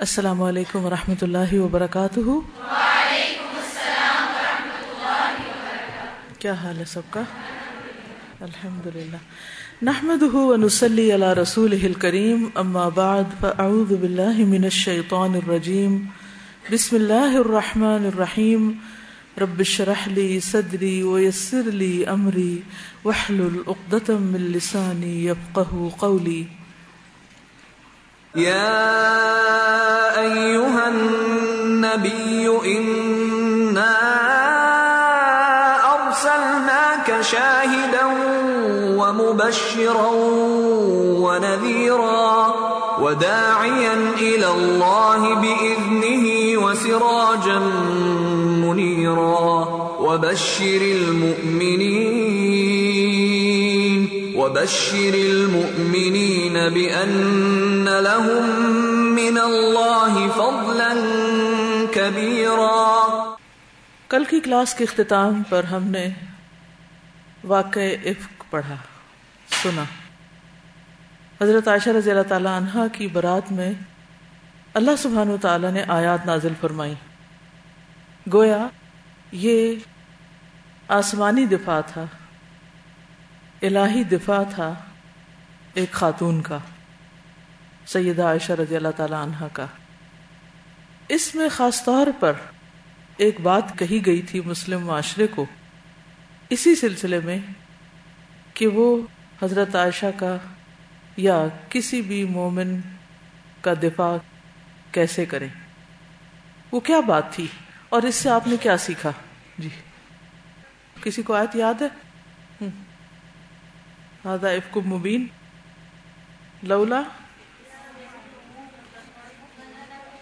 السلام علیکم ورحمۃ اللہ وبرکاتہ۔ کیا حال ہے سب کا؟ الحمد للہ نحمد ونسلی علی رسول کریم اما بعد، فاعوذ باللہ من الشیطان الرجیم۔ بسم اللہ الرحمن الرحیم۔ رب شرح لی صدری ویسر لی امری وحلل اقدتم من لسانی یفقہ قولی۔ يا أيها النبي إنا أرسلناك شاهدا ومبشرا ونذيرا وداعيا إلى الله بإذنه وسراجا منيرا وبشر المؤمنين وبشر المؤمنين بأن لهم من الله فضلا كبيرا. کل کی کلاس کے اختتام پر ہم نے واقع افق پڑھا، سنا۔ حضرت عائشہ رضی اللہ تعالی عنہ کی برات میں اللہ سبحانہ تعالی نے آیات نازل فرمائی گویا یہ آسمانی دفاع تھا۔ الہی دفاع تھا ایک خاتون کا، سیدہ عائشہ رضی اللہ تعالی عنہ کا۔ اس میں خاص طور پر ایک بات کہی گئی تھی مسلم معاشرے کو اسی سلسلے میں کہ وہ حضرت عائشہ کا یا کسی بھی مومن کا دفاع کیسے کریں۔ وہ کیا بات تھی اور اس سے آپ نے کیا سیکھا؟ جی۔ کسی کو آیت یاد ہے؟ افکم مبین لولا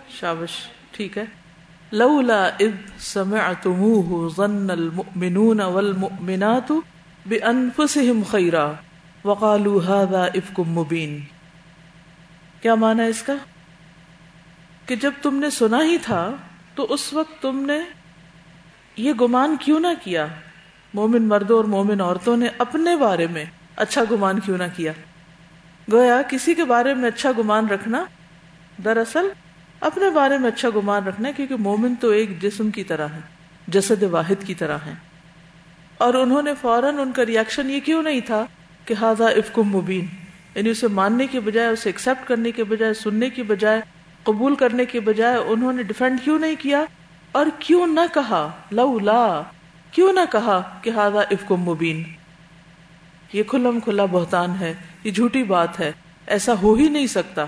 شابش، ٹھیک ہے. لولا اذ سمعتموه ظن المؤمنون والمؤمنات بانفسهم خيرا وقالوا هذا افک مبین کیا مانا اس کا؟ کہ جب تم نے سنا ہی تھا، تو اس وقت تم نے یہ گمان کیوں نہ کیا؟ مومن مردوں اور مومن عورتوں نے اپنے بارے میں اچھا گمان کیوں نہ کیا؟ گویا کسی کے بارے میں اچھا گمان رکھنا دراصل اپنے بارے میں اچھا گمان رکھنا کیونکہ مومن تو ایک جسم کی طرح ہے، جسد واحد کی طرح ہے۔ اور انہوں نے فوراً ان کا ریئیکشن یہ کیوں نہیں تھا کہ ہاضا افکم مبین؟ یعنی اسے ماننے کے بجائے، اسے ایکسپٹ کرنے کے بجائے، سننے کی بجائے، قبول کرنے کے بجائے انہوں نے ڈیفینڈ کیوں نہیں کیا؟ اور کیوں نہ کہا لو لا کیوں نہ کہا کہ ہاضا افکم مبین؟ یہ کھلم کھلا بہتان ہے، یہ جھوٹی بات ہے، ایسا ہو ہی نہیں سکتا۔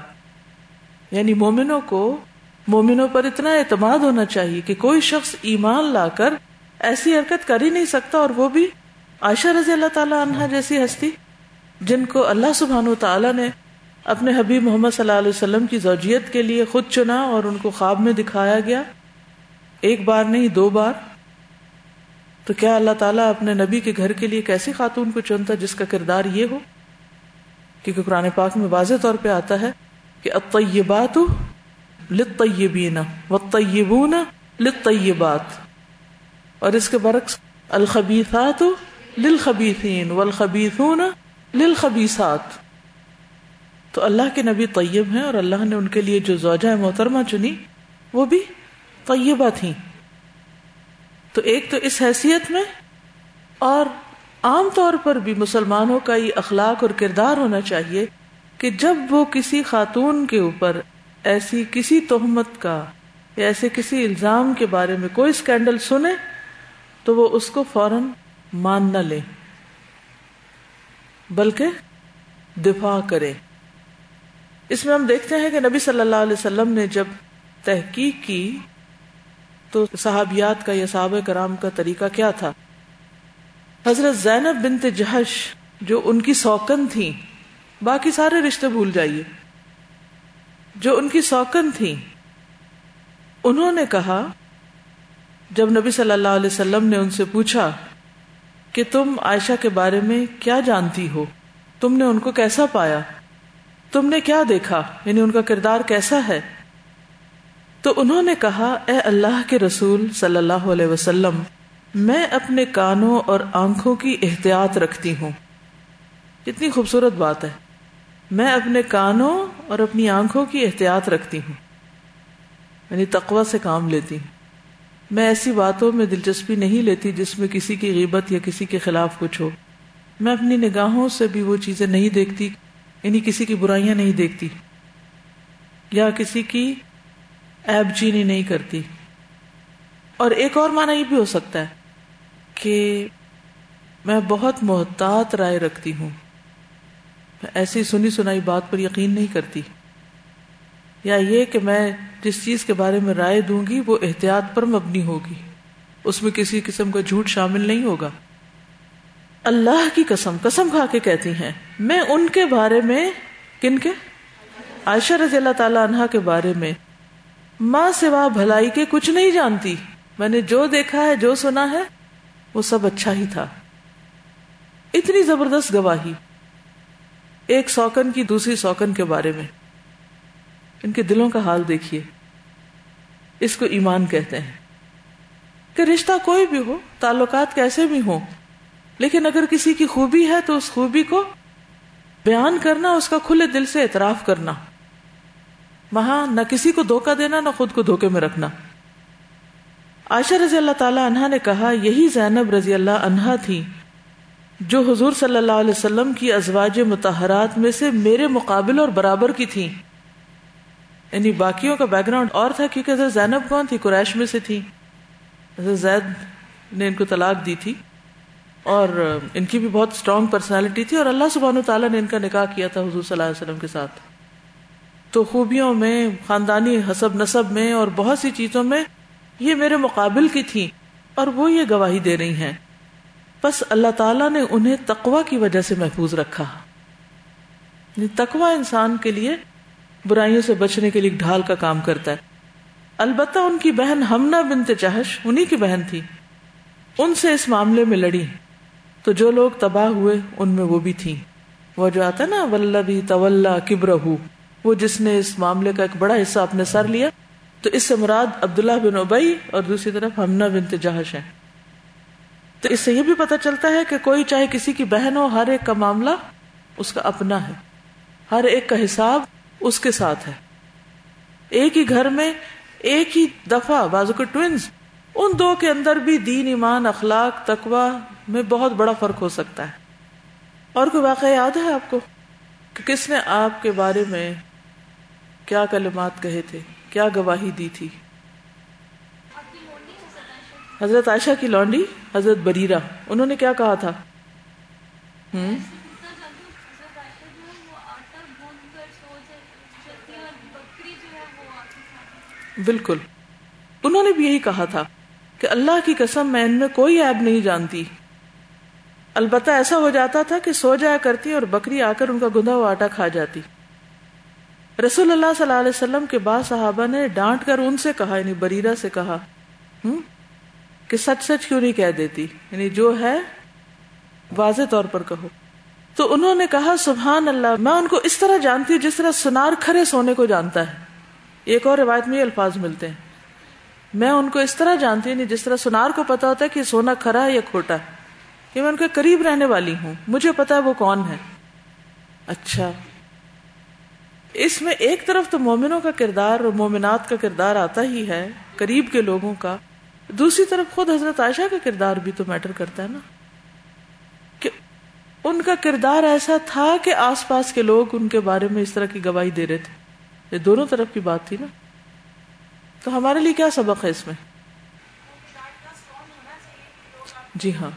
یعنی مومنوں کو، مومنوں پر اتنا اعتماد ہونا چاہیے کہ کوئی شخص ایمان لا کر ایسی حرکت کر ہی نہیں سکتا اور وہ بھی عائشہ رضی اللہ تعالی عنہ جیسی ہستی، جن کو اللہ سبحان و تعالیٰ نے اپنے حبیب محمد صلی اللہ علیہ وسلم کی زوجیت کے لیے خود چنا اور ان کو خواب میں دکھایا گیا۔ ایک بار نہیں، دو بار۔ تو کیا اللہ تعالیٰ اپنے نبی کے گھر کے لیے کیسی خاتون کو چنتا جس کا کردار یہ ہو؟ کیونکہ قرآن پاک میں واضح طور پہ آتا ہے کہ الطیبات للطیبین والطیبون للطیبات، اور اس کے برعکس الخبیثات للخبیثین والخبیثون للخبیثات۔ تو اللہ کے نبی طیب ہیں اور اللہ نے ان کے لیے جو زوجہ محترمہ چنی وہ بھی طیبہ تھیں۔ تو ایک تو اس حیثیت میں اور عام طور پر بھی مسلمانوں کا یہ اخلاق اور کردار ہونا چاہیے کہ جب وہ کسی خاتون کے اوپر ایسی کسی تہمت کا یا ایسے کسی الزام کے بارے میں کوئی اسکینڈل سنے تو وہ اس کو فوراً مان نہ لے، بلکہ دفاع کرے۔ اس میں ہم دیکھتے ہیں کہ نبی صلی اللہ علیہ وسلم نے جب تحقیق کی تو صحابیات کا یا صحابہ کرام کا طریقہ کیا تھا؟ حضرت زینب بنت جہش جو ان کی سوکن تھی، باقی سارے رشتے بھول جائیے۔ جو ان کی سوکن تھی، انہوں نے کہا، جب نبی صلی اللہ علیہ وسلم نے ان سے پوچھا کہ تم عائشہ کے بارے میں کیا جانتی ہو؟ تم نے ان کو کیسا پایا؟ تم نے کیا دیکھا؟ یعنی ان کا کردار کیسا ہے؟ تو انہوں نے کہا، اے اللہ کے رسول صلی اللہ علیہ وسلم، میں اپنے کانوں اور آنکھوں کی احتیاط رکھتی ہوں۔ کتنی خوبصورت بات ہے۔ میں اپنے کانوں اور اپنی آنکھوں کی احتیاط رکھتی ہوں۔ یعنی تقوا سے کام لیتی ہوں۔ میں ایسی باتوں میں دلچسپی نہیں لیتی جس میں کسی کی غیبت یا کسی کے خلاف کچھ ہو۔ میں اپنی نگاہوں سے بھی وہ چیزیں نہیں دیکھتی یعنی کسی کی برائیاں نہیں دیکھتی۔ یا کسی کی ایب چینی نہیں کرتی۔ اور ایک اور معنی یہ بھی ہو سکتا ہے کہ میں بہت محتاط رائے رکھتی ہوں۔ ایسی سنی سنائی بات پر یقین نہیں کرتی۔ یا یہ کہ میں جس چیز کے بارے میں رائے دوں گی، وہ احتیاط پر مبنی ہوگی۔ اس میں کسی قسم کا جھوٹ شامل نہیں ہوگا۔ اللہ کی قسم قسم کھا کے کہتی ہیں، میں ان کے بارے میں، کن کے؟ عائشہ رضی اللہ تعالی عنہ کے بارے میں ماں سوا بھلائی کے کچھ نہیں جانتی۔ میں نے جو دیکھا ہے، جو سنا ہے، وہ سب اچھا ہی تھا۔ اتنی زبردست گواہی۔ ایک سوکن کی دوسری سوکن کے بارے میں۔ ان کے دلوں کا حال دیکھیے۔ اس کو ایمان کہتے ہیں۔ کہ رشتہ کوئی بھی ہو، تعلقات کیسے بھی ہوں، لیکن اگر کسی کی خوبی ہے تو اس خوبی کو بیان کرنا، اس کا کھلے دل سے اعتراف کرنا۔ وہاں نہ کسی کو دھوکہ دینا، نہ خود کو دھوکے میں رکھنا۔ عائشہ رضی اللہ تعالی عنہا نے کہا، یہی زینب رضی اللہ عنہا تھی، جو حضور صلی اللہ علیہ وسلم کی ازواج متحرات میں سے میرے مقابل اور برابر کی تھی۔ یعنی باقیوں کا بیک گراؤنڈ اور تھا، کیونکہ حضرت زینب کون تھی؟ قریش میں سے تھی۔ حضرت زید نے ان کو طلاق دی تھی۔ اور ان کی بھی بہت اسٹرانگ پرسنالٹی تھی اور اللہ سبحانہ تعالیٰ نے ان کا نکاح کیا تھا حضور صلی اللہ علیہ وسلم کے ساتھ۔ تو خوبیوں میں، خاندانی حسب نصب میں اور بہت سی چیزوں میں یہ میرے مقابل کی تھی اور وہ یہ گواہی دے رہی ہیں۔ بس اللہ تعالیٰ نے انہیں تقوا کی وجہ سے محفوظ رکھا۔ یعنی تقوا انسان کے لیے برائیوں سے بچنے کے لیے ڈھال کا کام کرتا ہے۔ البتہ ان کی بہن ہمنا بنت چہش انہی کی بہن تھی۔ ان سے اس معاملے میں لڑی۔ تو جو لوگ تباہ ہوئے، ان میں وہ بھی تھی وہ جو آتا نا ولبی طلّہ کبر وہ جس نے اس معاملے کا ایک بڑا حصہ اپنے سر لیا، تو اس سے مراد عبداللہ بن ابئی اور دوسری طرف ہمنا بنت جہش ہے تو اس سے یہ بھی پتا چلتا ہے کہ کوئی چاہے کسی کی بہن ہو، ہر ایک کا معاملہ اس کا اپنا ہے۔ ہر ایک کا حساب اس کے ساتھ ہے۔ ایک ہی گھر میں ایک ہی دفعہ بازو کے ٹوینز ان دو کے اندر بھی دین، ایمان، اخلاق تقوا میں بہت بڑا فرق ہو سکتا ہے۔ اور کوئی واقعہ یاد ہے آپ کو کہ کس نے آپ کے بارے میں کیا کلمات کہے تھے؟ کیا گواہی دی تھی؟ حضرت عائشہ کی لونڈی، حضرت بریرا انہوں نے کیا کہا تھا؟ ہوں؟ بالکل۔ انہوں نے بھی یہی کہا تھا کہ اللہ کی قسم میں ان میں کوئی ایب نہیں جانتی۔ البتہ ایسا ہو جاتا تھا کہ سو جایا کرتی اور بکری آ کر ان کا گندا ہوا آٹا کھا جاتی۔ رسول اللہ صلی اللہ علیہ وسلم کے بعد صحابہ نے ڈانٹ کر ان سے کہا یعنی بریرا سے کہا کہ سچ سچ کیوں نہیں کہہ دیتی؟ یعنی جو ہے، واضح طور پر کہو۔ تو انہوں نے کہا، سبحان اللہ، میں ان کو اس طرح جانتی ہوں جس طرح سنار کھرے سونے کو جانتا ہے۔ ایک اور روایت میں یہ الفاظ ملتے ہیں۔ میں ان کو اس طرح جانتی ہوں یعنی جس طرح سنار کو پتا ہوتا ہے کہ سونا کھرا ہے یا کھوٹا ہے۔ کہ میں ان کے قریب رہنے والی ہوں۔ مجھے پتا ہے وہ کون ہے۔ اچھا۔ اس میں ایک طرف تو مومنوں کا کردار اور مومنات کا کردار آتا ہی ہے، قریب کے لوگوں کا۔ دوسری طرف خود حضرت عائشہ کا کردار بھی تو میٹر کرتا ہے نا۔ کہ ان کا کردار ایسا تھا کہ آس پاس کے لوگ ان کے بارے میں اس طرح کی گواہی دے رہے تھے۔ یہ دونوں طرف کی بات تھی نا۔ تو ہمارے لیے کیا سبق ہے اس میں؟ جی ہاں۔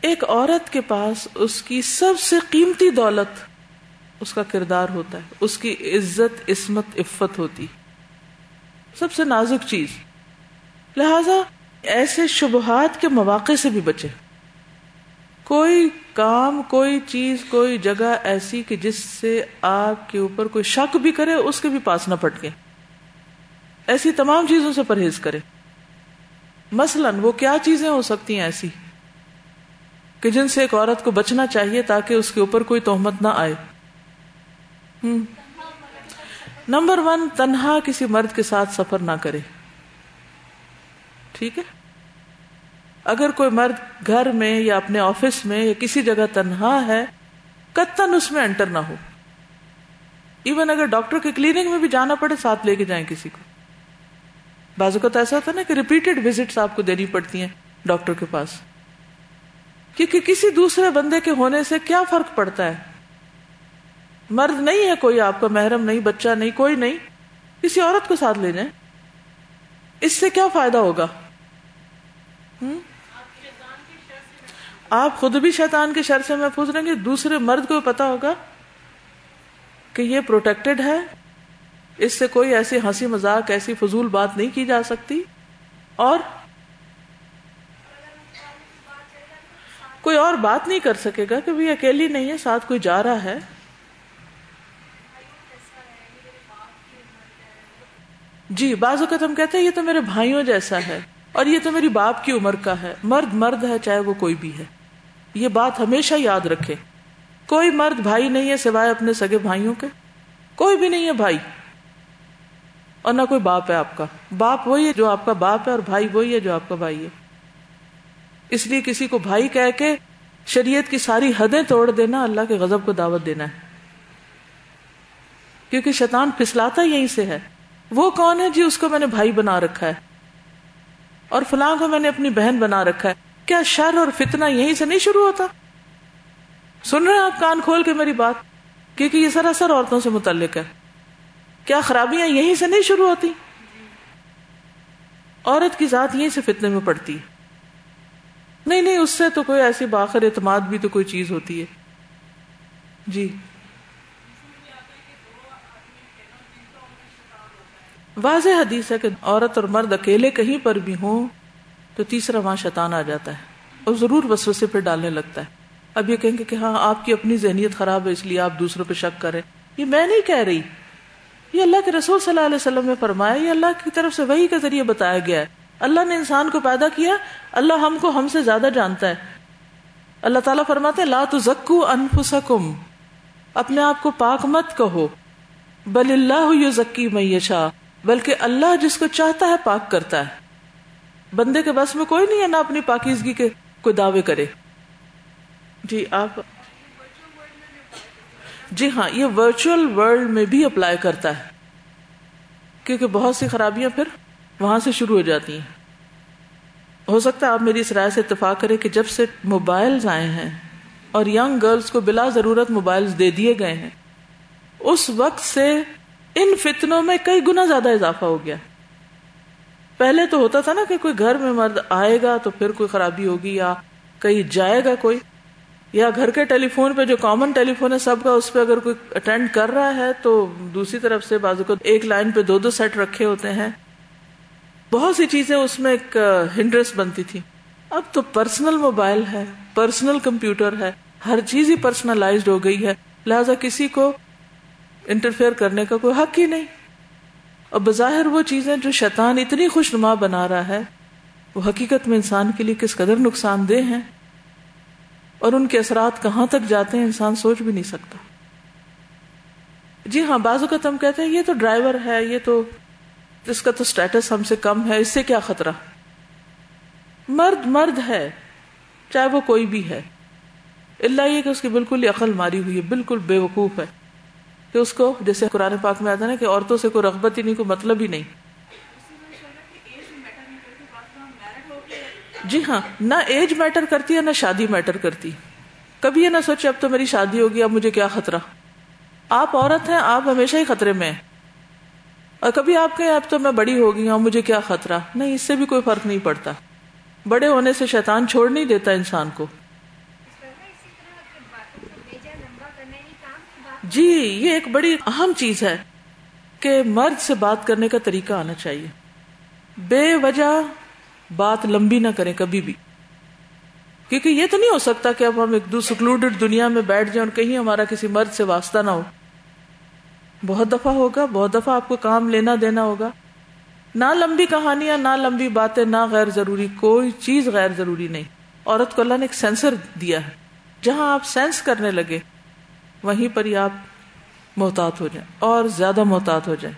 ایک عورت کے پاس اس کی سب سے قیمتی دولت اس کا کردار ہوتا ہے، اس کی عزت، عصمت، عفت ہوتی سب سے نازک چیز۔ لہذا ایسے شبہات کے مواقع سے بھی بچے۔ کوئی کام، کوئی چیز، کوئی جگہ ایسی کہ جس سے آپ کے اوپر کوئی شک بھی کرے، اس کے بھی پاس نہ پٹکے ایسی تمام چیزوں سے پرہیز کرے۔ مثلا وہ کیا چیزیں ہو سکتی ہیں ایسی کہ جن سے ایک عورت کو بچنا چاہیے تاکہ اس کے اوپر کوئی تہمت نہ آئے۔ نمبر ون، تنہا کسی مرد کے ساتھ سفر نہ کرے۔ ٹھیک ہے؟ اگر کوئی مرد گھر میں یا اپنے آفس میں یا کسی جگہ تنہا ہے، کتن اس میں انٹر نہ ہو۔ ایون اگر ڈاکٹر کے کلینک میں بھی جانا پڑے، ساتھ لے کے جائیں کسی کو۔ بعض اوقات ایسا ہوتا ہے نا کہ ریپیٹڈ وزٹس آپ کو دینی پڑتی ہیں ڈاکٹر کے پاس۔ کیونکہ کسی دوسرے بندے کے ہونے سے کیا فرق پڑتا ہے؟ مرد نہیں ہے کوئی آپ کا محرم نہیں، بچہ نہیں، کوئی نہیں۔ کسی عورت کو ساتھ لے جائیں اس سے کیا فائدہ ہوگا؟ آپ خود بھی شیطان کے شر سے محفوظ رہیں گے۔ دوسرے مرد کو پتا ہوگا کہ یہ پروٹیکٹڈ ہے۔ اس سے کوئی ایسی ہنسی مذاق، ایسی فضول بات نہیں کی جا سکتی۔ اور کوئی اور بات نہیں کر سکے گا کہ بھی اکیلی نہیں ہے، ساتھ کوئی جا رہا ہے۔ جی بعض اوقات ہم کہتے ہیں، یہ تو میرے بھائیوں جیسا ہے، اور یہ تو میری باپ کی عمر کا ہے، مرد مرد ہے چاہے وہ کوئی بھی ہے۔ یہ بات ہمیشہ یاد رکھے۔ کوئی مرد بھائی نہیں ہے سوائے اپنے سگے بھائیوں کے۔ کوئی بھی نہیں ہے بھائی۔ اور نہ کوئی باپ ہے آپ کا۔ باپ وہی ہے جو آپ کا باپ ہے اور بھائی وہی ہے جو آپ کا بھائی ہے۔ اس لیے کسی کو بھائی کہہ کے شریعت کی ساری حدیں توڑ دینا، اللہ کے غضب کو دعوت دینا ہے۔ کیونکہ شیطان پھسلاتا یہیں سے ہے۔ وہ کون ہے جی اس کو میں نے بھائی بنا رکھا ہے؟ اور فلاں کو میں نے اپنی بہن بنا رکھا ہے۔ کیا شر اور فتنا یہیں سے نہیں شروع ہوتا؟ سن رہے ہیں آپ کان کھول کے میری بات؟ کیونکہ یہ سراسر عورتوں سے متعلق ہے۔ کیا خرابیاں یہیں سے نہیں شروع ہوتی؟ عورت کی ذات یہیں سے فتنے میں پڑتی۔ نہیں نہیں، اس سے تو کوئی ایسی باخر اعتماد بھی تو کوئی چیز ہوتی ہے۔ جی۔ واضح حدیث ہے کہ عورت اور مرد اکیلے کہیں پر بھی ہوں تو تیسرا وہاں شیطان آ جاتا ہے اور ضرور وسوسے پہ ڈالنے لگتا ہے۔ اب یہ کہیں گے کہ ہاں آپ کی اپنی ذہنیت خراب ہے، اس لیے آپ دوسروں پہ شک کریں۔ یہ میں نہیں کہہ رہی۔ یہ اللہ کے رسول صلی اللہ علیہ وسلم نے فرمایا، یہ اللہ کی طرف سے وہی کے ذریعے بتایا گیا ہے۔ اللہ نے انسان کو پیدا کیا، اللہ ہم کو ہم سے زیادہ جانتا ہے۔ اللہ تعالیٰ فرماتے لا تو زکو انفسکم۔ اپنے آپ کو پاک مت کہو۔ بل اللہ یو ذکی میشا بلکہ اللہ جس کو چاہتا ہے پاک کرتا ہے۔ بندے کے بس میں کوئی نہیں ہے نہ اپنی پاکیزگی کے کوئی دعوے کرے۔ جی آپ۔ جی ہاں یہ ورچوئل ورلڈ میں بھی اپلائی کرتا ہے۔ کیونکہ بہت سی خرابیاں پھر وہاں سے شروع ہو جاتی ہیں۔ ہو سکتا ہے آپ میری اس رائے سے اتفاق کریں کہ جب سے موبائل آئے ہیں اور ینگ گرلس کو بلا ضرورت موبائل دے دیے گئے ہیں، اس وقت سے ان فتنوں میں کئی گنا زیادہ اضافہ ہو گیا۔ پہلے تو ہوتا تھا نا کہ کوئی گھر میں مرد آئے گا تو پھر کوئی خرابی ہوگی یا کہیں جائے گا کوئی۔ یا گھر کے ٹیلی فون پہ جو کامن ٹیلی فون ہے سب کا اس پہ اگر کوئی اٹینڈ کر رہا ہے تو دوسری طرف سے بازو کو ایک لائن پہ دو دو سیٹ رکھے ہوتے ہیں۔ بہت سی چیزیں اس میں ایک ہنڈرس بنتی تھی۔ اب تو پرسنل موبائل ہے پرسنل کمپیوٹر ہے، ہر چیز ہی پرسنلائزڈ ہو گئی ہے۔ لہذا کسی کو انٹرفیئر کرنے کا کوئی حق ہی نہیں۔ اور بظاہر وہ چیزیں جو شیطان اتنی خوش نما بنا رہا ہے، وہ حقیقت میں انسان کے لیے کس قدر نقصان دہ ہیں۔ اور ان کے اثرات کہاں تک جاتے ہیں، انسان سوچ بھی نہیں سکتا۔ جی ہاں بازو کا تم کہتے ہیں، یہ تو ڈرائیور ہے، یہ تو اس کا تو سٹیٹس ہم سے کم ہے، اس سے کیا خطرہ؟ مرد مرد ہے، چاہے وہ کوئی بھی ہے۔ اللہ یہ کہ اس کی بالکل ہی عقل ماری ہوئی ہے، بالکل بے وقوف ہے۔ کہ اس کو جیسے قرآن پاک میں آتا نا کہ عورتوں سے کوئی رغبت ہی نہیں، کوئی مطلب ہی نہیں۔ جی ہاں نہ ایج میٹر کرتی ہے، نہ شادی میٹر کرتی۔ کبھی یہ نہ سوچے، اب تو میری شادی ہوگی، اب مجھے کیا خطرہ۔ آپ عورت ہیں، آپ ہمیشہ ہی خطرے میں اور کبھی آپ کہیں، اب تو میں بڑی ہو گئی ہوں مجھے کیا خطرہ۔ نہیں، اس سے بھی کوئی فرق نہیں پڑتا۔ بڑے ہونے سے شیطان چھوڑ نہیں دیتا انسان کو۔ جی یہ ایک بڑی اہم چیز ہے کہ مرد سے بات کرنے کا طریقہ آنا چاہیے۔ بے وجہ بات لمبی نہ کریں کبھی بھی۔ کیونکہ یہ تو نہیں ہو سکتا کہ اب ہم ایک سکلوڈیڈ دنیا میں بیٹھ جائیں اور کہیں ہمارا کسی مرد سے واسطہ نہ ہو۔ بہت دفعہ ہوگا، بہت دفعہ آپ کو کام لینا دینا ہوگا۔ نہ لمبی کہانیاں، نہ لمبی باتیں، نہ غیر ضروری، کوئی چیز غیر ضروری نہیں۔ عورت کو اللہ نے ایک سینسر دیا ہے۔ جہاں آپ سینس کرنے لگے وہیں پر ہی آپ محتاط ہو جائیں اور زیادہ محتاط ہو جائیں۔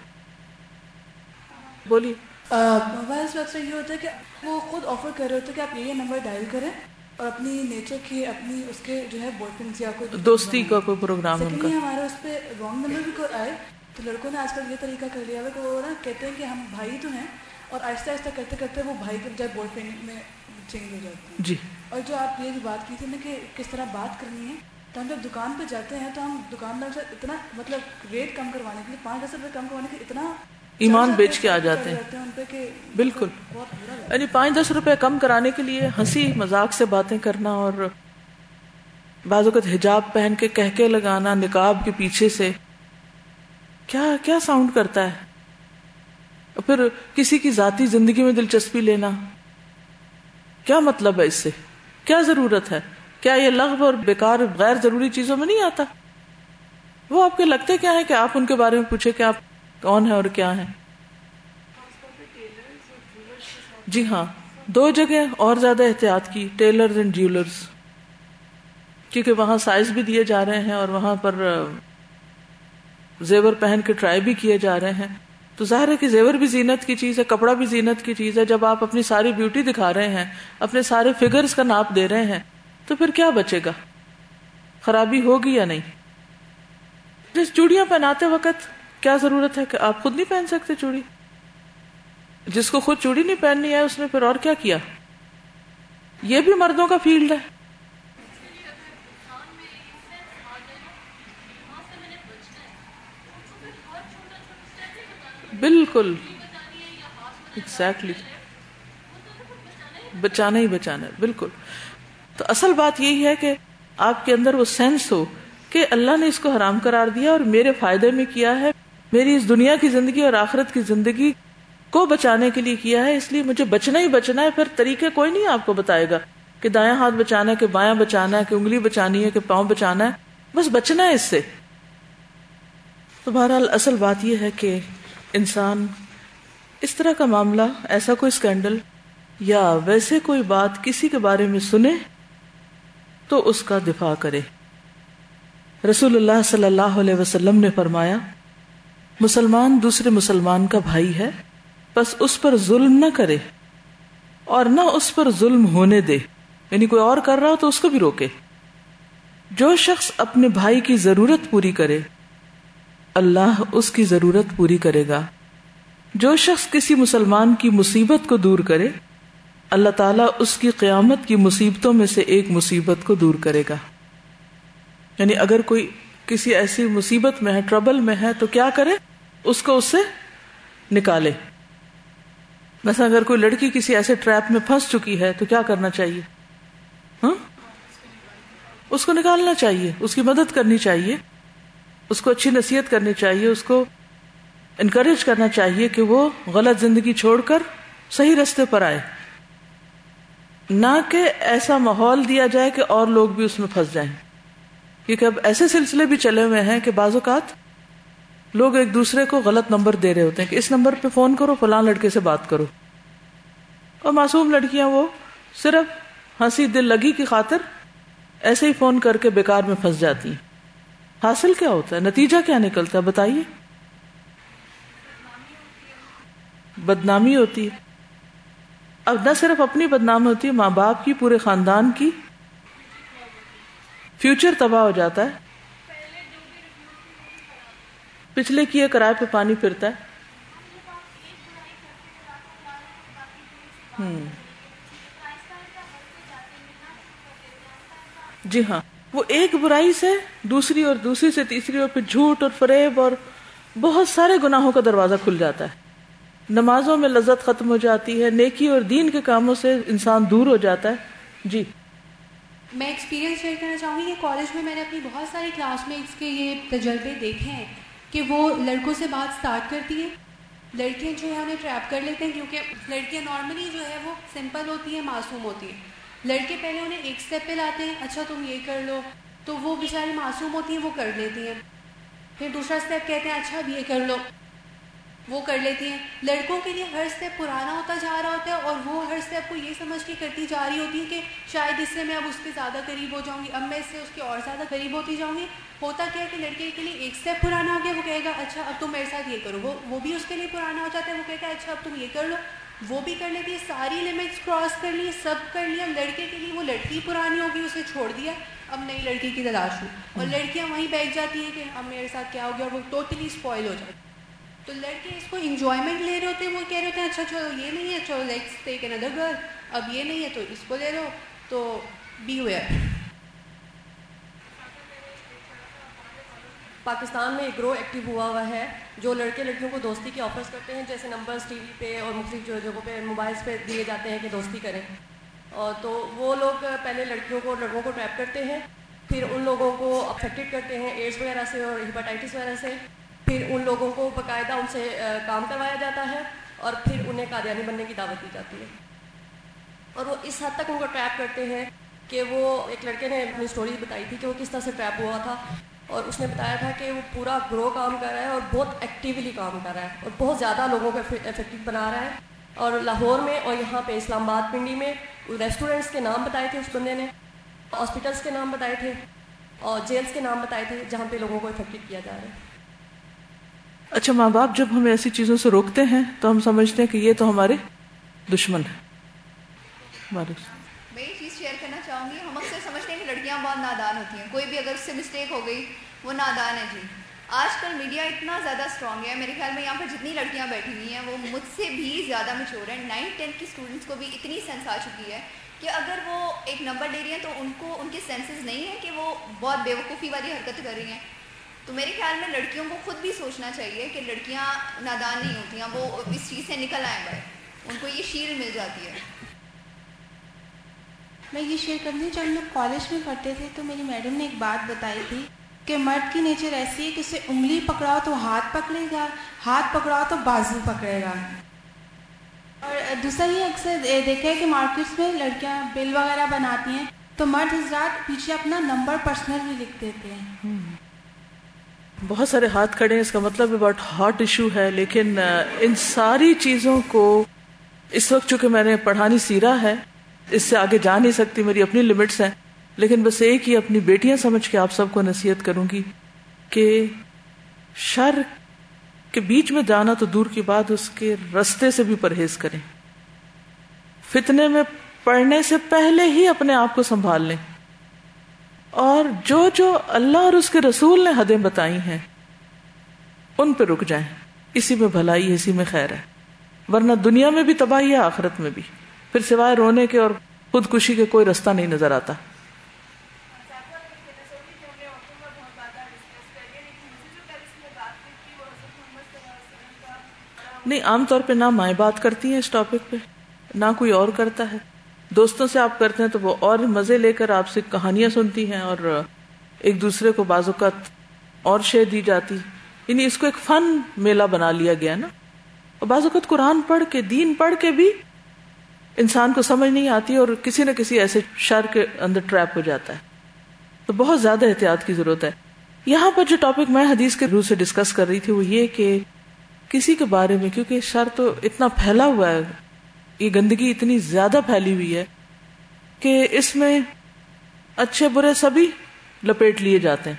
بولیے۔ موبائل سے یہ ہوتا ہے کہ وہ خود آفر کر رہے ہوتے کہ آپ یہ نمبر ڈائل کریں اور اپنی نیچر کی اپنی اس کے جو ہے بوائے فرینڈ یا کوئی دوستی کا کوئی پروگرام کا۔ ہمارا اس پہ رانگ نمبر بھی کوئی آئے تو لڑکوں نے آج کل یہ طریقہ کر لیا ہوا کہ وہ نا کہتے ہیں کہ ہم بھائی تو ہیں اور آہستہ آہستہ کرتے کرتے وہ بھائی کے بجائے بوائے فرینڈ میں چینج ہو جاتے ہیں۔ جی۔ اور جو آپ یہ جو بات کی تھی نا کہ کس طرح بات کرنی ہے تو ہم جب دکان پہ جاتے ہیں تو ہم دکاندار سے اتنا مطلب ریٹ کم کروانے کے لیے پانچ دس روپئے کم کروانے کے لیے اتنا ایمان بیچ کے آ جاتے ہیں۔ بالکل۔ یعنی پانچ دس روپے کم کرانے کے لیے ہنسی مذاق سے باتیں کرنا اور بعض اوقات حجاب پہن کے کہہ کے لگانا نکاب کے پیچھے سے کیا کیا ساؤنڈ کرتا ہے؟ اور پھر کسی کی ذاتی زندگی میں دلچسپی لینا۔ کیا مطلب ہے اس سے؟ کیا ضرورت ہے؟ کیا یہ لغو اور بیکار غیر ضروری چیزوں میں نہیں آتا؟ وہ آپ کے لگتے کیا ہے کہ آپ ان کے بارے میں پوچھے کہ آپ کون ہیں اور کیا ہیں؟ جی ہاں دو جگہ اور زیادہ احتیاط کی ٹیلر اینڈ جیولرز۔ کیونکہ وہاں سائز بھی دیے جا رہے ہیں اور وہاں پر زیور پہن کے ٹرائی بھی کیے جا رہے ہیں۔ تو ظاہر ہے کہ زیور بھی زینت کی چیز ہے، کپڑا بھی زینت کی چیز ہے۔ جب آپ اپنی ساری بیوٹی دکھا رہے ہیں، اپنے سارے فگرز کا ناپ دے رہے ہیں تو پھر کیا بچے گا؟ خرابی ہوگی یا نہیں؟ جس چوڑیاں پہناتے وقت کیا ضرورت ہے کہ آپ خود نہیں پہن سکتے چوڑی؟ جس کو خود چوڑی نہیں پہننی ہے، اس نے پھر اور کیا کیا؟ یہ بھی مردوں کا فیلڈ ہے۔ بالکل۔ ایگزیکٹلی بچانا ہی بچانا ہے، بالکل۔ تو اصل بات یہی ہے کہ آپ کے اندر وہ سینس ہو کہ اللہ نے اس کو حرام قرار دیا اور میرے فائدے میں کیا ہے، میری اس دنیا کی زندگی اور آخرت کی زندگی کو بچانے کے لیے کیا ہے، اس لیے مجھے بچنا ہی بچنا ہے، پھر طریقے کوئی نہیں آپ کو بتائے گا کہ دایاں ہاتھ بچانا ہے، کہ بایاں بچانا ہے، کہ انگلی بچانی ہے، کہ پاؤں بچانا ہے، بس بچنا ہے اس سے۔ تو بہرحال اصل بات یہ ہے کہ انسان اس طرح کا معاملہ، ایسا کوئی اسکینڈل یا ویسے کوئی بات کسی کے بارے میں سنے تو اس کا دفاع کرے۔ رسول اللہ صلی اللہ علیہ وسلم نے فرمایا، مسلمان دوسرے مسلمان کا بھائی ہے، بس اس پر ظلم نہ کرے اور نہ اس پر ظلم ہونے دے۔ یعنی کوئی اور کر رہا ہو تو اس کو بھی روکے۔ جو شخص اپنے بھائی کی ضرورت پوری کرے، اللہ اس کی ضرورت پوری کرے گا۔ جو شخص کسی مسلمان کی مصیبت کو دور کرے اللہ تعالیٰ اس کی قیامت کی مصیبتوں میں سے ایک مصیبت کو دور کرے گا۔ یعنی اگر کوئی کسی ایسی مصیبت میں ہے ٹربل میں ہے، تو کیا کرے؟ اس کو اس سے نکالے۔ مثلا اگر کوئی لڑکی کسی ایسے ٹریپ میں پھنس چکی ہے، تو کیا کرنا چاہیے؟ ہاں؟ اس کو نکالنا چاہیے، اس کی مدد کرنی چاہیے، اس کو اچھی نصیحت کرنی چاہیے، اس کو انکریج کرنا چاہیے کہ وہ غلط زندگی چھوڑ کر صحیح رستے پر آئے۔ نہ کہ ایسا ماحول دیا جائے کہ اور لوگ بھی اس میں پھنس جائیں۔ کیونکہ اب ایسے سلسلے بھی چلے ہوئے ہیں کہ بعض اوقات لوگ ایک دوسرے کو غلط نمبر دے رہے ہوتے ہیں کہ اس نمبر پہ فون کرو، فلاں لڑکے سے بات کرو۔ اور معصوم لڑکیاں وہ صرف ہنسی دل لگی کی خاطر ایسے ہی فون کر کے بیکار میں پھنس جاتی ہیں۔ حاصل کیا ہوتا ہے؟ نتیجہ کیا نکلتا ہے؟ بتائیے۔ بدنامی ہوتی ہے۔ اب نہ صرف اپنی بدنامی ہوتی ہے، ماں باپ کی، پورے خاندان کی۔ فیوچر تباہ ہو جاتا ہے۔ پچھلے کیے کرائے پہ پانی پھرتا ہے۔ جی ہاں۔ وہ ایک برائی سے دوسری اور دوسری سے تیسری اور پھر جھوٹ اور فریب اور بہت سارے گناہوں کا دروازہ کھل جاتا ہے۔ نمازوں میں لذت ختم ہو جاتی ہے، نیکی اور دین کے کاموں سے انسان دور ہو جاتا ہے۔ جی۔ میں ایکسپیرینس شیئر کرنا چاہوں گی کہ کالج میں میں نے اپنی بہت ساری کلاس میٹس کے یہ تجربے دیکھے ہیں کہ وہ لڑکوں سے بات اسٹارٹ کرتی ہیں۔ لڑکیاں جو ہے انہیں ٹریپ کر لیتے ہیں کیونکہ لڑکیاں نارملی جو ہے وہ سمپل ہوتی ہیں، معصوم ہوتی ہیں۔ لڑکے پہلے انہیں ایک اسٹیپ پہ لاتے ہیں اچھا تم یہ کر لو۔ تو وہ بیچاری معصوم ہوتی ہیں، وہ کر لیتی ہیں۔ پھر دوسرا اسٹیپ کہتے ہیں اچھا اب یہ کر لو۔ وہ کر لیتی ہیں۔ لڑکوں کے لیے ہر اسٹیپ پرانا ہوتا جا رہا ہوتا ہے اور وہ ہر اسٹیپ کو یہ سمجھ کے کرتی جا رہی ہوتی ہے کہ شاید اس سے میں اب اس کے زیادہ قریب ہو جاؤں گی، اب میں اس سے اس کے اور زیادہ قریب ہوتی جاؤں گی۔ ہوتا کیا ہے کہ لڑکے کے لیے ایک اسٹیپ پرانا ہو گیا، وہ کہے گا اچھا اب تم میرے ساتھ یہ کرو۔ وہ وہ بھی اس کے لیے پرانا ہو جاتا ہے، وہ کہتا ہے اچھا اب تم یہ کر لو۔ وہ بھی کر لیتی ہے ساری لمٹس کراس کر لی، سب کر لیا۔ لڑکے کے لیے وہ لڑکی پرانی ہوگی اسے چھوڑ دیا۔ اب نئی لڑکی کی تلاش ہوں اور لڑکیاں وہیں بیٹھ جاتی ہیں کہ اب میرے ساتھ کیا ہو گیا اور وہ ٹوٹلی اسپوائل ہو جاتی تو لڑکے اس کو انجوائمنٹ لے رہے ہوتے ہیں، وہ کہہ رہے ہوتے ہیں اچھا چلو یہ نہیں ہے چلو لیٹس ٹیک اندر گھر اب یہ نہیں ہے، تو اس کو لے لو، تو بی ویئر پاکستان میں ایک گروہ ایکٹیو ہوا ہوا ہے، جو لڑکے، لڑکیوں کو دوستی کے آفرز کرتے ہیں، جیسے نمبرز ٹی وی پہ اور مختلف جو جگہوں پہ موبائلس پہ دیے جاتے ہیں کہ دوستی کریں۔ اور تو وہ لوگ پہلے لڑکیوں کو لڑکوں کو ٹریپ کرتے ہیں، پھر ان لوگوں کو افیکٹڈ کرتے ہیں ایڈس وغیرہ سے اور ہیپاٹائٹس وغیرہ سے۔ پھر ان لوگوں کو باقاعدہ ان سے کام کروایا جاتا ہے اور پھر انہیں قادیانی بننے کی دعوت دی جاتی ہے۔ اور وہ اس حد تک ان کو ٹریپ کرتے ہیں کہ وہ ایک لڑکے نے اپنی اسٹوری بتائی تھی کہ وہ کس طرح سے ٹریپ ہوا تھا اور اس نے بتایا تھا کہ وہ پورا گرو کام کر رہا ہے اور بہت ایکٹیولی کام کر رہا ہے اور بہت زیادہ لوگوں کو افیکٹو بنا رہا ہے۔ اور لاہور میں اور یہاں پہ اسلام آباد پنڈی میں ریسٹورینٹس کے نام بتائے تھے اس بندے نے ہاسپٹلس کے نام بتائے تھے اور جیلس کے نام بتائے تھے جہاں پہ لوگوں کو افیکٹو کیا جا رہا ہے۔ اچھا ماں باپ جب ہمیں ایسی چیزوں سے روکتے ہیں تو ہم سمجھتے ہیں کہ یہ تو ہمارے دشمن ہیں۔ میں یہ چیز شیئر کرنا چاہوں گی، ہم اکثر سمجھتے ہیں کہ لڑکیاں بہت نادان ہوتی ہیں۔ کوئی بھی اگر اس سے مسٹیک ہو گئی، وہ نادان ہے جی۔ آج کل میڈیا اتنا زیادہ اسٹرانگ ہے، میرے خیال میں یہاں پر جتنی لڑکیاں بیٹھی ہوئی ہیں، وہ مجھ سے بھی زیادہ مچور ہیں۔ نائنتھ ٹینتھ کی اسٹوڈنٹس کو بھی اتنی سینس آ چکی ہے کہ اگر وہ ایک نمبر لے رہی ہیں تو ان کو، ان کے سینسز نہیں ہے کہ وہ بہت بے وقوفی والی حرکت کر رہی ہیں۔ تو میرے خیال میں لڑکیوں کو خود بھی سوچنا چاہیے کہ لڑکیاں نادان نہیں ہوتی ہیں وہ اس چیز سے نکل آئیں بڑے ان کو یہ شیل مل جاتی ہے۔ میں یہ شیئر کرنی جب ہم لوگ کالج میں پڑھتے تھے تو میری میڈم نے ایک بات بتائی تھی کہ مرد کی نیچر ایسی ہے کہ اسے انگلی پکڑاؤ تو ہاتھ پکڑے گا ہاتھ پکڑاؤ تو بازو پکڑے گا۔ اور دوسرا یہ اکثر دیکھا ہے کہ مارکیٹس میں لڑکیاں بل وغیرہ بناتی ہیں تو مرد حضرات پیچھے اپنا نمبر پرسنل بھی لکھ دیتے ہیں۔ بہت سارے ہاتھ کھڑے ہیں، اس کا مطلب بہت ہاٹ ایشو ہے، لیکن ان ساری چیزوں کو اس وقت چونکہ میں نے پڑھانی سیرا ہے، اس سے آگے جا نہیں سکتی، میری اپنی لمٹس ہیں، لیکن بس ایک ہی اپنی بیٹیاں سمجھ کے آپ سب کو نصیحت کروں گی کہ شر کے بیچ میں جانا تو دور کی بات، اس کے رستے سے بھی پرہیز کریں۔ فتنے میں پڑھنے سے پہلے ہی اپنے آپ کو سنبھال لیں۔ اور جو جو اللہ اور اس کے رسول نے حدیں بتائی ہیں، ان پہ رک جائیں۔ اسی میں بھلائی، اسی میں خیر ہے۔ ورنہ دنیا میں بھی تباہی ہے، آخرت میں بھی۔ پھر سوائے رونے کے اور خودکشی کے کوئی رستہ نہیں نظر آتا۔ نہیں، عام طور پہ نہ مائیں بات کرتی ہیں اس ٹاپک پہ، نہ کوئی اور کرتا ہے۔ دوستوں سے آپ کرتے ہیں تو وہ اور مزے لے کر آپ سے کہانیاں سنتی ہیں اور ایک دوسرے کو بعض اوقات اور شے دی جاتی۔ یعنی اس کو ایک فن میلہ بنا لیا گیا نا۔ اور بعض اوقات قرآن پڑھ کے، دین پڑھ کے بھی انسان کو سمجھ نہیں آتی اور کسی نہ کسی ایسے شر کے اندر ٹریپ ہو جاتا ہے۔ تو بہت زیادہ احتیاط کی ضرورت ہے۔ یہاں پر جو ٹاپک میں حدیث کے روح سے ڈسکس کر رہی تھی وہ یہ کہ کسی کے بارے میں، کیونکہ شر تو اتنا پھیلا ہوا ہے یہ گندگی اتنی زیادہ پھیلی ہوئی ہے کہ اس میں اچھے برے سبھی لپیٹ لیے جاتے ہیں۔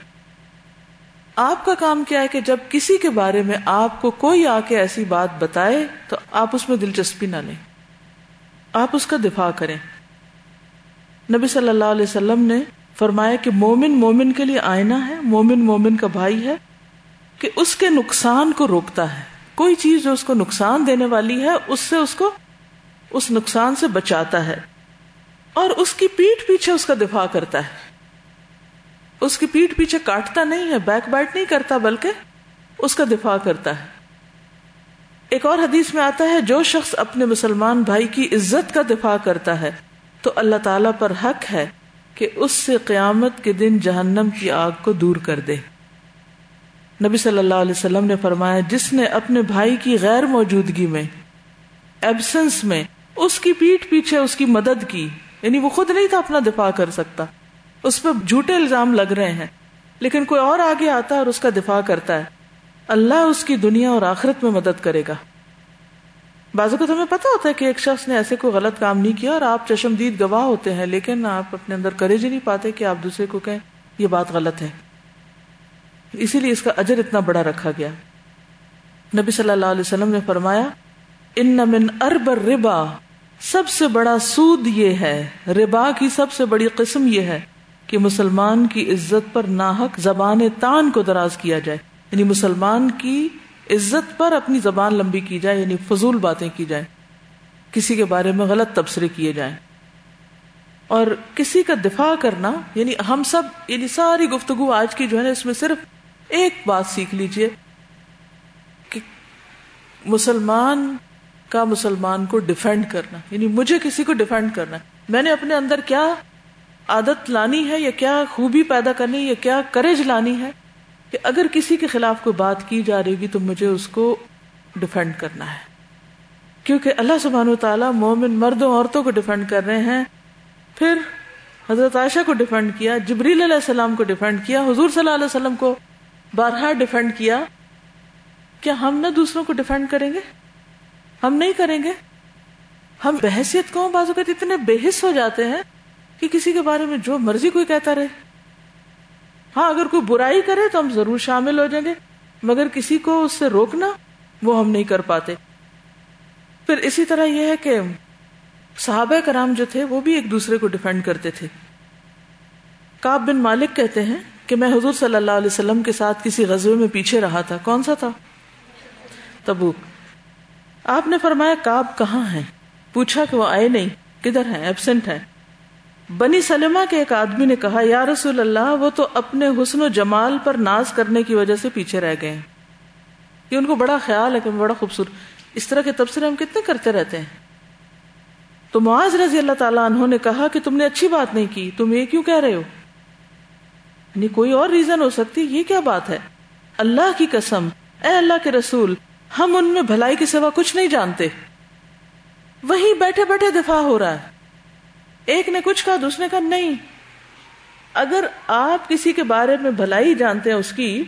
آپ کا کام کیا ہے کہ جب کسی کے بارے میں آپ کو کوئی آ کے ایسی بات بتائے تو آپ اس میں دلچسپی نہ لیں۔ آپ اس کا دفاع کریں۔ نبی صلی اللہ علیہ وسلم نے فرمایا کہ مومن مومن کے لیے آئینہ ہے، مومن مومن کا بھائی ہے کہ اس کے نقصان کو روکتا ہے۔ کوئی چیز جو اس کو نقصان دینے والی ہے، اس سے اس کو اس نقصان سے بچاتا ہے اور اس کی پیٹ پیچھے اس کا دفاع کرتا ہے۔ اس کی پیٹ پیچھے کاٹتا نہیں ہے، بیک بائٹ نہیں کرتا، بلکہ اس کا دفاع کرتا ہے۔ ایک اور حدیث میں آتا ہے، جو شخص اپنے مسلمان بھائی کی عزت کا دفاع کرتا ہے، تو اللہ تعالی پر حق ہے کہ اس سے قیامت کے دن جہنم کی آگ کو دور کر دے۔ نبی صلی اللہ علیہ وسلم نے فرمایا، جس نے اپنے بھائی کی غیر موجودگی میں ایبسنس میں اس کی پیٹ پیچھے اس کی مدد کی یعنی وہ خود نہیں تھا اپنا دفاع کر سکتا۔ اس پہ جھوٹے الزام لگ رہے ہیں، لیکن کوئی اور آگے آتا ہے اور اس کا دفاع کرتا ہے۔ اللہ اس کی دنیا اور آخرت میں مدد کرے گا۔ بازو کو تمہیں پتا ہوتا ہے کہ ایک شخص نے ایسے کوئی غلط کام نہیں کیا اور آپ چشمدید گواہ ہوتے ہیں، لیکن آپ اپنے اندر کریج نہیں پاتے کہ آپ دوسرے کو کہیں یہ بات غلط ہے۔ اسی لیے اس کا اجر اتنا بڑا رکھا گیا۔ نبی صلی اللہ علیہ وسلم نے فرمایا، ان من ارب ربا سب سے بڑا سود یہ ہے، ربا کی سب سے بڑی قسم یہ ہے کہ مسلمان کی عزت پر ناحک زبان تان کو دراز کیا جائے۔ یعنی مسلمان کی عزت پر اپنی زبان لمبی کی جائے یعنی فضول باتیں کی جائیں۔ کسی کے بارے میں غلط تبصرے کیے جائیں۔ اور کسی کا دفاع کرنا یعنی ہم سب یعنی ساری گفتگو آج کی جو ہے نا، اس میں صرف ایک بات سیکھ لیجیے کہ مسلمان کا مسلمان کو ڈیفینڈ کرنا یعنی مجھے کسی کو ڈیفینڈ کرنا۔ میں نے اپنے اندر کیا عادت لانی ہے یا کیا خوبی پیدا کرنی یا کیا کریج لانی ہے کہ اگر کسی کے خلاف کوئی بات کی جا رہی گی تو مجھے اس کو ڈیفینڈ کرنا ہے۔ کیونکہ اللہ سبحان و تعالیٰ مومن مردوں عورتوں کو ڈیفینڈ کر رہے ہیں۔ پھر حضرت عائشہ کو ڈیفینڈ کیا، جبریل علیہ السلام کو ڈیفینڈ کیا، حضور صلی اللہ علیہ وسلم کو بارہا ڈیفینڈ کیا۔ کیا ہم نہ دوسروں کو ڈیفینڈ کریں گے؟ ہم نہیں کریں گے؟ ہم بحثیت کو بازو کا اتنے بے حص ہو جاتے ہیں کہ کسی کے بارے میں جو مرضی کوئی کہتا رہے۔ ہاں اگر کوئی برائی کرے تو ہم ضرور شامل ہو جائیں گے، مگر کسی کو اس سے روکنا وہ ہم نہیں کر پاتے۔ پھر اسی طرح یہ ہے کہ صحابہ کرام جو تھے وہ بھی ایک دوسرے کو ڈیفینڈ کرتے تھے۔ کاب بن مالک کہتے ہیں کہ میں حضور صلی اللہ علیہ وسلم کے ساتھ کسی غزبے میں پیچھے رہا تھا۔ کون سا تھا؟ تبوک۔ آپ نے فرمایا کاب کہاں ہے؟ پوچھا کہ وہ آئے نہیں، کدھر ہیں؟ ایبسنٹ ہے بنی سلمہ کے ایک آدمی نے کہا، یا رسول اللہ، وہ تو اپنے حسن و جمال پر ناز کرنے کی وجہ سے پیچھے رہ گئے کہ ان کو بڑا خیال ہے کہ بڑا خوبصورت۔ اس طرح کے تبصرے ہم کتنے کرتے رہتے ہیں۔ تو معاذ رضی اللہ تعالیٰ انہوں نے کہا کہ تم نے اچھی بات نہیں کی، تم یہ کیوں کہہ رہے ہو؟ یعنی کوئی اور ریزن ہو سکتی، یہ کیا بات ہے؟ اللہ کی قسم، اے اللہ کے رسول ہم ان میں بھلائی کے سوا کچھ نہیں جانتے۔ وہی بیٹھے بیٹھے دفاع ہو رہا ہے۔ ایک نے کچھ کہا، دوسرے کا نہیں۔ اگر آپ کسی کے بارے میں بھلائی جانتے ہیں اس کی،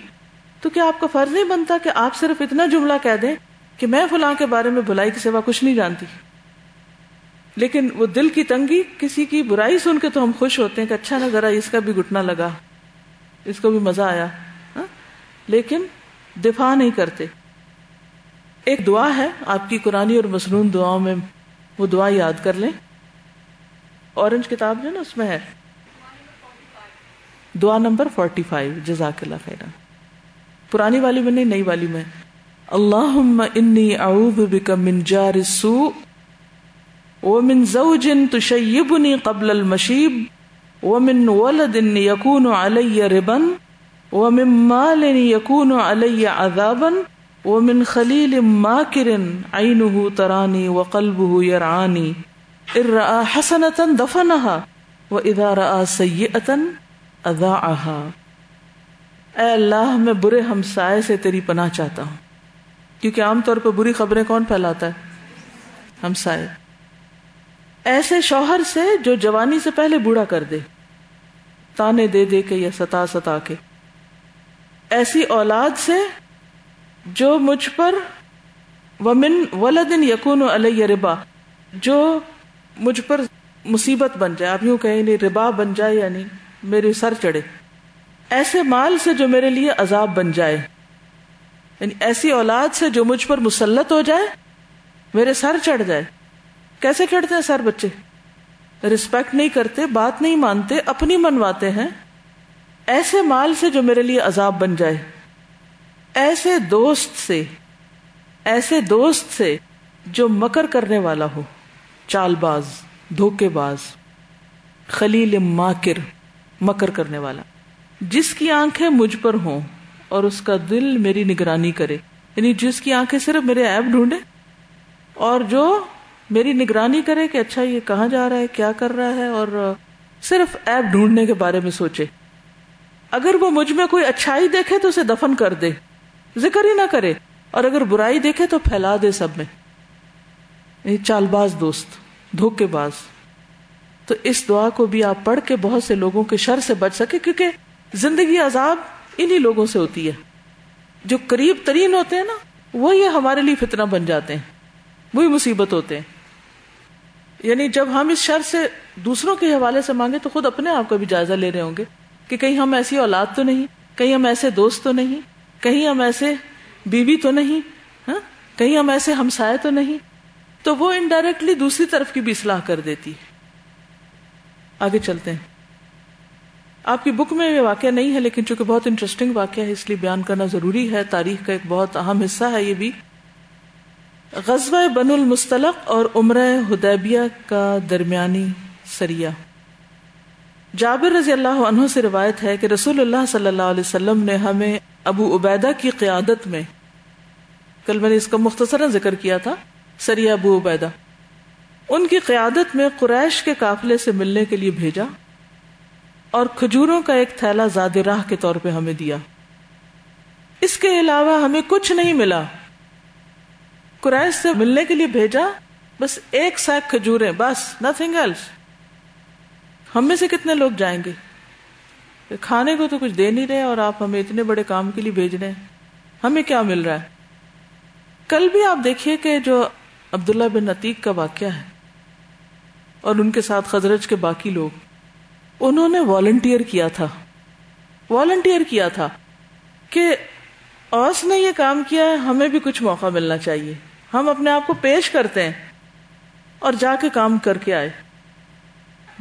تو کیا آپ کا فرض نہیں بنتا کہ آپ صرف اتنا جملہ کہہ دیں کہ میں فلاں کے بارے میں بھلائی کے سوا کچھ نہیں جانتی؟ لیکن وہ دل کی تنگی، کسی کی برائی سن کے تو ہم خوش ہوتے ہیں کہ اچھا نا، ذرا اس کا بھی گٹنا لگا۔ اس کو بھی مزہ آیا۔ ہاں؟ لیکن دفاع نہیں کرتے۔ ایک دعا ہے، آپ کی قرآن اور مصنون دعاؤں میں وہ دعا یاد کر لیں۔ اورنج کتاب جو نا، اس میں ہے۔ دعا نمبر فورٹی فائیو جزاک اللہ خیر پرانی والی میں نہیں، نئی والی میں۔ اللہ انی اعوذ بک من جار السوء ومن زوج تشیبنی قبل المشیب ومن ولد یکون علی ربا ومن مال یکون علی عذابا ومن خلیل ماکر عینه ترانی وقلبه یرعانی ارآ حسنتا دفنها واذا رآ سیئتا اذاعها اے اللہ، میں برے ہمسائے سے تیری پناہ چاہتا ہوں۔ کیونکہ عام طور پہ بری خبریں کون پھیلاتا ہے؟ ہمسائے۔ ایسے شوہر سے جو جوانی سے پہلے بوڑھا کر دے، تانے دے دے کے یا ستا ستا کے۔ ایسی اولاد سے جو مجھ پر ومن ولدن یقون علیہ ربا، جو مجھ پر مصیبت بن جائے، آپ یوں کہیں نہیں ربا بن جائے یعنی میرے سر چڑھے۔ ایسے مال سے جو میرے لیے عذاب بن جائے یعنی ایسی اولاد سے جو مجھ پر مسلط ہو جائے، میرے سر چڑھ جائے۔ کیسے چڑھتے ہیں سر بچے؟ رسپیکٹ نہیں کرتے، بات نہیں مانتے، اپنی منواتے ہیں۔ ایسے مال سے جو میرے لیے عذاب بن جائے۔ ایسے دوست سے، ایسے دوست سے جو مکر کرنے والا ہو۔ چال باز دھوکے باز، خلیل ماکر، مکر کرنے والا۔ جس کی آنکھیں مجھ پر ہوں اور اس کا دل میری نگرانی کرے یعنی جس کی آنکھیں صرف میرے ایپ ڈھونڈے اور جو میری نگرانی کرے کہ اچھا یہ کہاں جا رہا ہے، کیا کر رہا ہے اور صرف ایپ ڈھونڈنے کے بارے میں سوچے۔ اگر وہ مجھ میں کوئی اچھائی دیکھے تو اسے دفن کر دے۔ ذکر ہی نہ کرے۔ اور اگر برائی دیکھے تو پھیلا دے سب میں۔ چال باز دوست، دھوکے باز۔ تو اس دعا کو بھی آپ پڑھ کے بہت سے لوگوں کے شر سے بچ سکے کیونکہ زندگی عذاب انہی لوگوں سے ہوتی ہے۔ جو قریب ترین ہوتے ہیں نا وہ یہ ہمارے لیے فتنہ بن جاتے ہیں۔ وہی مصیبت ہوتے ہیں۔ یعنی جب ہم اس شر سے دوسروں کے حوالے سے مانگے تو خود اپنے آپ کا بھی جائزہ لے رہے ہوں گے کہ کہیں ہم ایسی اولاد تو نہیں، کہیں ہم ایسے دوست تو نہیں۔ کہیں ہم ایسے بیوی تو نہیں ہاں؟ کہیں ہم ایسے ہمسائے تو نہیں؟ تو وہ انڈائریکٹلی دوسری طرف کی بھی اصلاح کر دیتی۔ آگے چلتے ہیں۔ آپ کی بک میں یہ واقعہ نہیں ہے، لیکن چونکہ بہت انٹرسٹنگ واقعہ ہے، اس لیے بیان کرنا ضروری ہے۔ تاریخ کا ایک بہت اہم حصہ ہے یہ بھی۔ غزوہ بن المستلق اور عمر ہدیبیہ کا درمیانی سریا جابر رضی اللہ عنہ سے روایت ہے کہ رسول اللہ صلی اللہ علیہ وسلم نے ہمیں ابو عبیدہ کی قیادت میں، کل میں نے اس کا مختصرا ذکر کیا تھا سریا ابو عبیدہ، ان کی قیادت میں قریش کے قافلے سے ملنے کے لیے بھیجا اور کھجوروں کا ایک تھیلا زاد راہ کے طور پہ ہمیں دیا۔ اس کے علاوہ ہمیں کچھ نہیں ملا۔ قریش سے ملنے کے لیے بھیجا، بس ایک سیک کھجورے بس نتھنگ ایلس ہم میں سے کتنے لوگ جائیں گے؟ کھانے کو تو کچھ دے نہیں رہے اور آپ ہمیں اتنے بڑے کام کے لیے بھیج رہے ہیں۔ ہمیں کیا مل رہا ہے؟ کل بھی آپ دیکھیے کہ جو عبداللہ بن عتیق کا واقعہ ہے اور ان کے ساتھ خزرج کے باقی لوگ، انہوں نے والنٹیئر کیا تھا۔ والنٹیئر کیا تھا کہ اوس نے یہ کام کیا ہے، ہمیں بھی کچھ موقع ملنا چاہیے۔ ہم اپنے آپ کو پیش کرتے ہیں اور جا کے کام کر کے آئے۔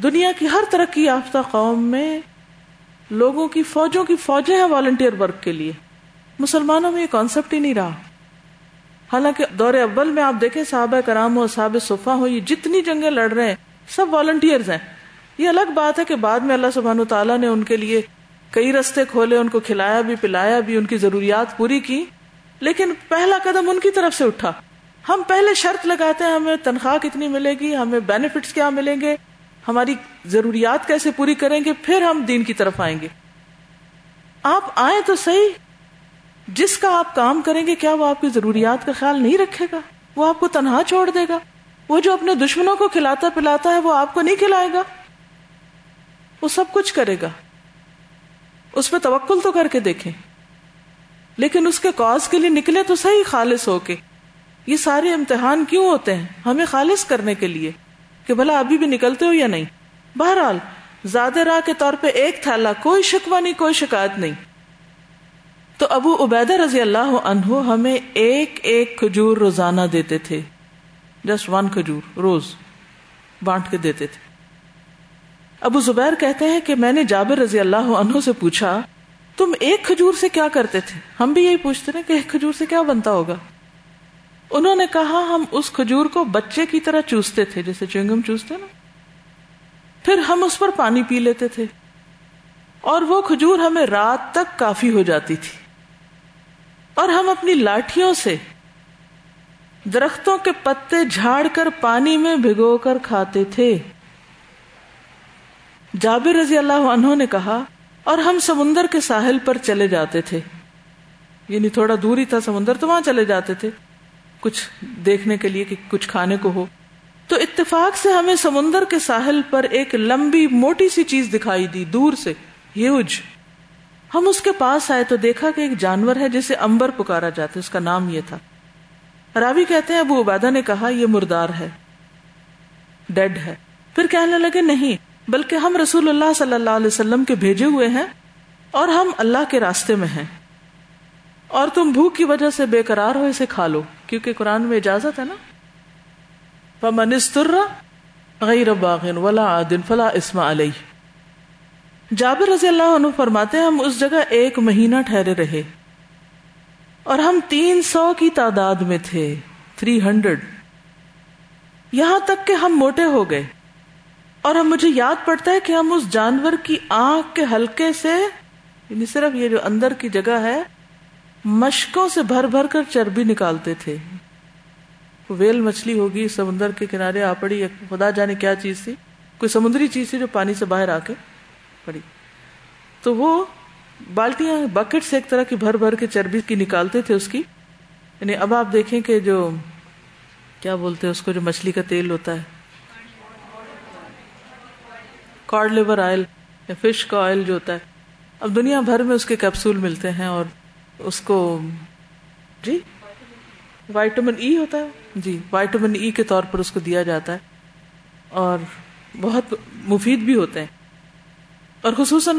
دنیا کی ہر ترقی یافتہ قوم میں لوگوں کی فوجوں کی فوجیں ہیں والنٹیئر ورک کے لیے۔ مسلمانوں میں یہ کانسیپٹ ہی نہیں رہا۔ حالانکہ دور اول میں آپ دیکھیں صحابہ کرام ہو صحابہ صفا ہو یہ جتنی جنگیں لڑ رہے ہیں، سب والنٹیئرز ہیں۔ یہ الگ بات ہے کہ بعد میں اللہ سبحانہ تعالیٰ نے ان کے لیے کئی رستے کھولے، ان کو کھلایا بھی، پلایا بھی، ان کی ضروریات پوری کی۔ لیکن پہلا قدم ان کی طرف سے اٹھا۔ ہم پہلے شرط لگاتے ہیں، ہمیں تنخواہ کتنی ملے گی، ہمیں بینیفٹس کیا ملیں گے۔ ہماری ضروریات کیسے پوری کریں گے، پھر ہم دین کی طرف آئیں گے۔ آپ آئیں تو صحیح۔ جس کا آپ کام کریں گے، کیا وہ آپ کی ضروریات کا خیال نہیں رکھے گا؟ وہ آپ کو تنہا چھوڑ دے گا۔ وہ جو اپنے دشمنوں کو کھلاتا پلاتا ہے، وہ آپ کو نہیں کھلائے گا۔ وہ سب کچھ کرے گا۔ اس پہ توکل تو کر کے دیکھیں۔ لیکن اس کے کاز کے لیے نکلے تو صحیح خالص ہو کے۔ یہ سارے امتحان کیوں ہوتے ہیں؟ ہمیں خالص کرنے کے لیے۔ کہ بھلا ابھی بھی نکلتے ہو یا نہیں؟ بہرحال زیادہ راہ کے طور پہ ایک تھالا کوئی شکوا نہیں، کوئی شکایت نہیں۔ تو ابو عبیدہ رضی اللہ عنہ ہمیں ایک ایک کھجور روزانہ دیتے تھے۔ جسٹ ون کھجور، روز بانٹ کے دیتے تھے۔ ابو زبیر کہتے ہیں کہ میں نے جابر رضی اللہ عنہ سے پوچھا، تم ایک کھجور سے کیا کرتے تھے؟ ہم بھی یہی پوچھتے کہ ایک کھجور سے کیا بنتا ہوگا؟ انہوں نے کہا ہم اس کھجور کو بچے کی طرح چوستے تھے، جیسے چنگم چوستے نا۔ پھر ہم اس پر پانی پی لیتے تھے۔ اور وہ کھجور ہمیں رات تک کافی ہو جاتی تھی۔ اور ہم اپنی لاٹھیوں سے درختوں کے پتے جھاڑ کر پانی میں بھگو کر کھاتے تھے۔ جابر رضی اللہ عنہ نے کہا، اور ہم سمندر کے ساحل پر چلے جاتے تھے۔ یعنی تھوڑا دور ہی تھا سمندر، تو وہاں چلے جاتے تھے۔ کچھ دیکھنے کے لیے کہ کچھ کھانے کو ہو۔ تو اتفاق سے ہمیں سمندر کے ساحل پر ایک لمبی موٹی سی چیز دکھائی دی دور سے ہیوج ہم اس کے پاس آئے تو دیکھا کہ ایک جانور ہے جسے امبر پکارا جاتا ہے، اس کا نام یہ تھا۔ راوی کہتے ہیں، ابو عبادہ نے کہا، یہ مردار ہے۔ ڈیڈ ہے۔ پھر کہنے لگے، نہیں، بلکہ ہم رسول اللہ صلی اللہ علیہ وسلم کے بھیجے ہوئے ہیں اور ہم اللہ کے راستے میں ہیں۔ اور تم بھوک کی وجہ سے بے قرار ہو اسے کھا لو، کیونکہ قرآن میں اجازت ہے نا۔ غیر باغن ولا عادن فلا اسم علیہ جابر رضی اللہ عنہ فرماتے ہیں، ہم اس جگہ ایک مہینہ ٹھہرے رہے اور ہم تین سو کی تعداد میں تھے، تھری ہنڈریڈ۔ یہاں تک کہ ہم موٹے ہو گئے۔ اور ہم، مجھے یاد پڑتا ہے کہ ہم اس جانور کی آنکھ کے ہلکے سے یعنی صرف یہ جو اندر کی جگہ ہے مشکوں سے بھر بھر کر چربی نکالتے تھے۔ ویل مچھلی ہوگی، سمندر کے کنارے آ پڑی۔ خدا جانے کیا چیز تھی۔ کوئی سمندری چیز تھی جو پانی سے باہر آ کے پڑی۔ تو وہ بالٹیاں بکٹ سے ایک طرح کی بھر بھر کے چربی کی نکالتے تھے اس کی۔ یعنی اب آپ دیکھیں کہ جو، کیا بولتے ہیں اس کو جو مچھلی کا تیل ہوتا ہے؟ کارڈ لیور آئل یا فش کا آئل جو ہوتا ہے۔ اب دنیا بھر میں اس کے کیپسول ملتے ہیں اور اس کو جی وائٹامن ای ہوتا ہے۔ جی وائٹامن ای کے طور پر اس کو دیا جاتا ہے۔ اور بہت مفید بھی ہوتے ہیں۔ اور خصوصاً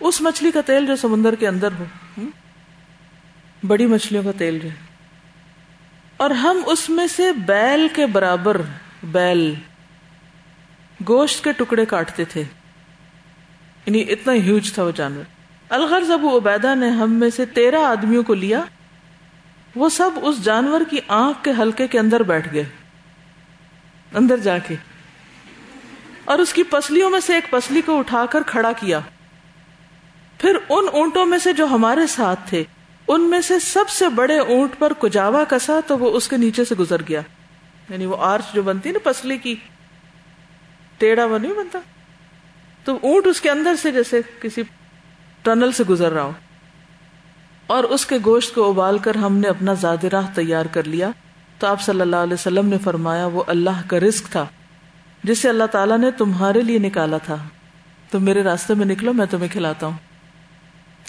اس مچھلی کا تیل جو سمندر کے اندر ہو بڑی مچھلیوں کا تیل جو اور ہم اس میں سے بیل کے برابر، بیل، گوشت کے ٹکڑے کاٹتے تھے۔ یعنی اتنا ہیوج تھا وہ جانور۔ الغرض ابو عبیدہ نے ہم میں سے تیرہ آدمیوں کو لیا۔ وہ سب اس جانور کی آنکھ کے ہلکے کے اندر بیٹھ گئے۔ اندر جا کے۔ اور اس کی پسلیوں میں سے ایک پسلی کو اٹھا کر کھڑا کیا۔ پھر ان اونٹوں میں سے جو ہمارے ساتھ تھے، ان میں سے سب سے بڑے اونٹ پر کجاوا کسا تو وہ اس کے نیچے سے گزر گیا۔ یعنی وہ آرچ جو بنتی نا پسلی کی، ٹیڑھا وہ نہیں بنتا۔ تو اونٹ اس کے اندر سے جیسے کسی ٹنل سے گزر رہا ہو اور اس کے گوشت کو ابال کر ہم نے اپنا زاد راہ تیار کر لیا۔ تو آپ صلی اللہ علیہ وسلم نے فرمایا، وہ اللہ کا رزق تھا، جسے اللہ تعالیٰ نے تمہارے لیے نکالا تھا۔ تم میرے راستے میں نکلو، میں تمہیں کھلاتا ہوں۔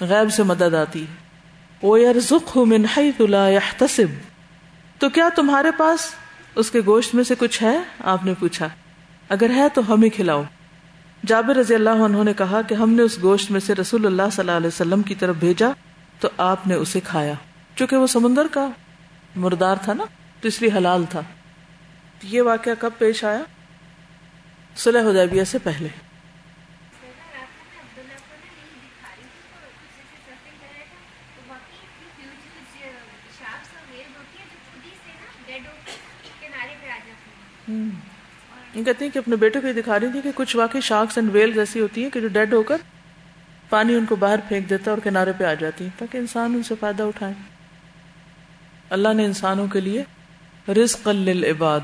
غیب سے مدد آتی۔ وہ یار ذخ من لا يحتسب تو کیا تمہارے پاس اس کے گوشت میں سے کچھ ہے؟ آپ نے پوچھا۔ اگر ہے تو ہمیں کھلاؤ۔ جابر رضی اللہ عنہ نے کہا کہ ہم نے اس گوشت میں سے رسول اللہ صلی اللہ علیہ وسلم کی طرف بھیجا تو آپ نے اسے کھایا۔ چونکہ وہ سمندر کا مردار تھا نا، تو اس لیے حلال تھا۔ یہ واقعہ کب پیش آیا؟ صلح حدیبیہ سے پہلے۔ ہوں۔ کہتی ہیں کہ اپنے بیٹے کو یہ دکھا رہی تھی کہ کچھ واقعی شارکس اینڈ ویل ایسی ہوتی ہیں کہ جو ڈیڈ ہو کر پانی ان کو باہر پھینک دیتا اور کنارے پہ آ جاتی ہیں تاکہ انسان ان سے فائدہ اٹھائے۔ اللہ نے انسانوں کے لیے رزق للعباد،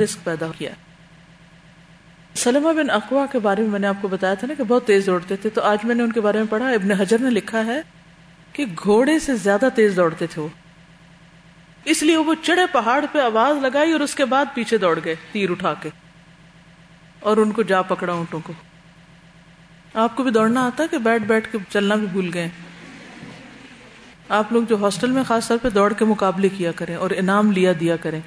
رزق پیدا کیا۔ سلمہ بن اقوا کے بارے میں میں نے آپ کو بتایا تھا نا کہ بہت تیز دوڑتے تھے، تو آج میں نے ان کے بارے میں پڑھا، ابن حجر نے لکھا ہے کہ گھوڑے سے زیادہ تیز دوڑتے تھے وہ۔ اس لیے وہ چڑے پہاڑ پہ آواز لگائی اور اس کے بعد پیچھے دوڑ گئے تیر اٹھا کے اور ان کو جا پکڑا اونٹوں کو۔ آپ کو بھی دوڑنا آتا ہے کہ بیٹھ بیٹھ کے چلنا بھی بھول گئے؟ آپ لوگ جو ہاسٹل میں خاص طور پہ دوڑ کے مقابلے کیا کریں اور انعام لیا دیا کریں۔